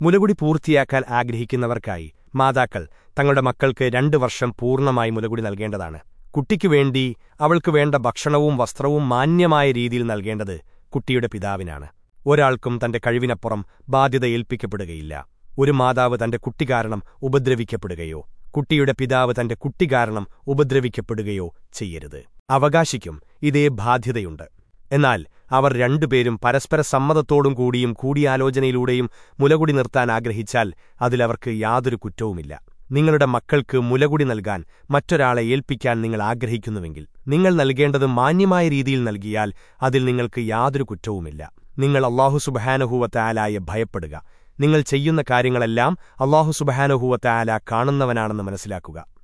മുലകുടി പൂർത്തിയാക്കാൻ ആഗ്രഹിക്കുന്നവർക്കായി മാതാക്കൾ തങ്ങളുടെ മക്കൾക്ക് രണ്ടു വർഷം പൂർണമായി മുലകുടി നൽകേണ്ടതാണ്. കുട്ടിക്കു വേണ്ടി അവൾക്ക് വേണ്ട ഭക്ഷണവും വസ്ത്രവും മാന്യമായ രീതിയിൽ നൽകേണ്ടത് കുട്ടിയുടെ പിതാവിനാണ്. ഒരാൾക്കും തന്റെ കഴിവിനപ്പുറം ബാധ്യത ഏൽപ്പിക്കപ്പെടുകയില്ല. ഒരു മാതാവ് തന്റെ കുട്ടി കാരണം ഉപദ്രവിക്കപ്പെടുകയോ കുട്ടിയുടെ പിതാവ് തന്റെ കുട്ടി കാരണം ഉപദ്രവിക്കപ്പെടുകയോ ചെയ്യരുത്. അവകാശിക്കും ഇതേ ബാധ്യതയുണ്ട്. എന്നാൽ അവർ രണ്ടുപേരും പരസ്പര സമ്മതത്തോടും കൂടിയും കൂടിയാലോചനയിലൂടെയും മുലകുടി നിർത്താൻ ആഗ്രഹിച്ചാൽ അതിലവർക്ക് യാതൊരു കുറ്റവുമില്ല. നിങ്ങളുടെ മക്കൾക്ക് മുലകുടി നൽകാൻ മറ്റൊരാളെ ഏൽപ്പിക്കാൻ നിങ്ങൾ ആഗ്രഹിക്കുന്നുവെങ്കിൽ നിങ്ങൾ നൽകേണ്ടത് മാന്യമായ രീതിയിൽ നൽകിയാൽ അതിൽ നിങ്ങൾക്ക് യാതൊരു കുറ്റവുമില്ല. നിങ്ങൾ അള്ളാഹു സുബഹാനഹൂവത്തായാലായെ ഭയപ്പെടുക. നിങ്ങൾ ചെയ്യുന്ന കാര്യങ്ങളെല്ലാം അള്ളാഹു സുബഹാനഹൂവത്തായാല കാണുന്നവനാണെന്ന് മനസ്സിലാക്കുക.